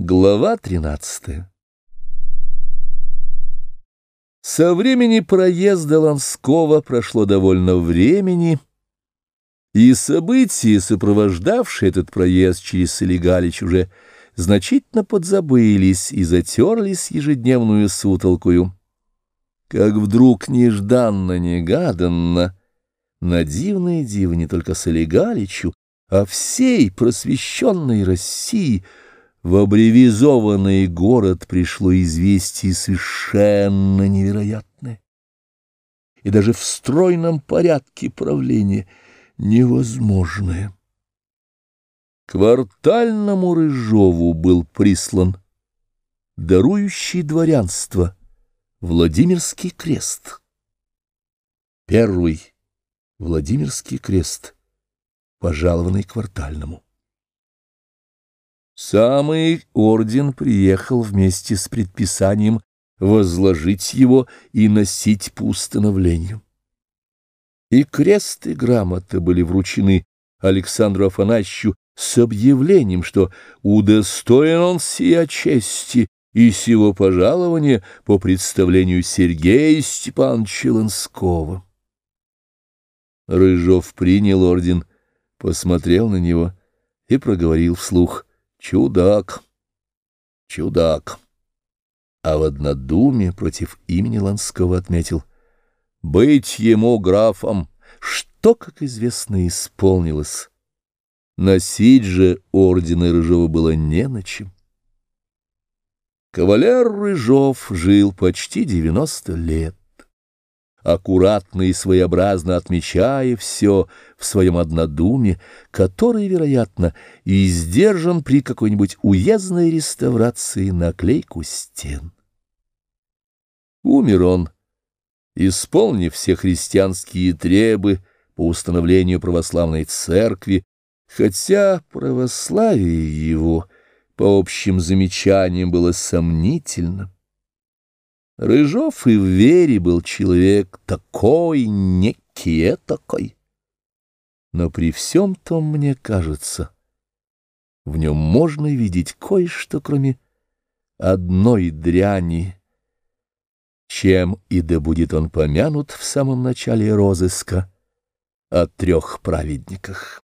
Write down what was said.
Глава 13 Со времени проезда Ланского прошло довольно времени, и события, сопровождавшие этот проезд через Солигалич, уже значительно подзабылись и затерлись ежедневную сутолкую. Как вдруг нежданно-негаданно, на дивное диво не только Солигаличу, а всей просвещенной России — в абревизованный город пришло известие совершенно невероятное. И даже в стройном порядке правления невозможное. Квартальному Рыжову был прислан дарующий дворянство Владимирский крест. Первый Владимирский крест, пожалованный квартальному. Самый орден приехал вместе с предписанием возложить его и носить по установлению. И крест и грамота были вручены Александру Афанасьевичу с объявлением, что удостоен он сия чести и сего пожалования по представлению Сергея Степановича Ланского. Рыжов принял орден, посмотрел на него и проговорил вслух — Чудак, чудак. А в однодуме против имени Ланского отметил. Быть ему графом, что, как известно, исполнилось. Носить же ордена Рыжова было не на чем. Кавалер Рыжов жил почти девяносто лет аккуратно и своеобразно отмечая все в своем однодуме, который, вероятно, и сдержан при какой-нибудь уездной реставрации на клейку стен. Умер он, исполнив все христианские требы по установлению православной церкви, хотя православие его, по общим замечаниям, было сомнительно. Рыжов и в вере был человек такой, некий такой. Но при всем том, мне кажется, в нем можно видеть кое-что, кроме одной дряни, чем и да будет он помянут в самом начале розыска о трех праведниках.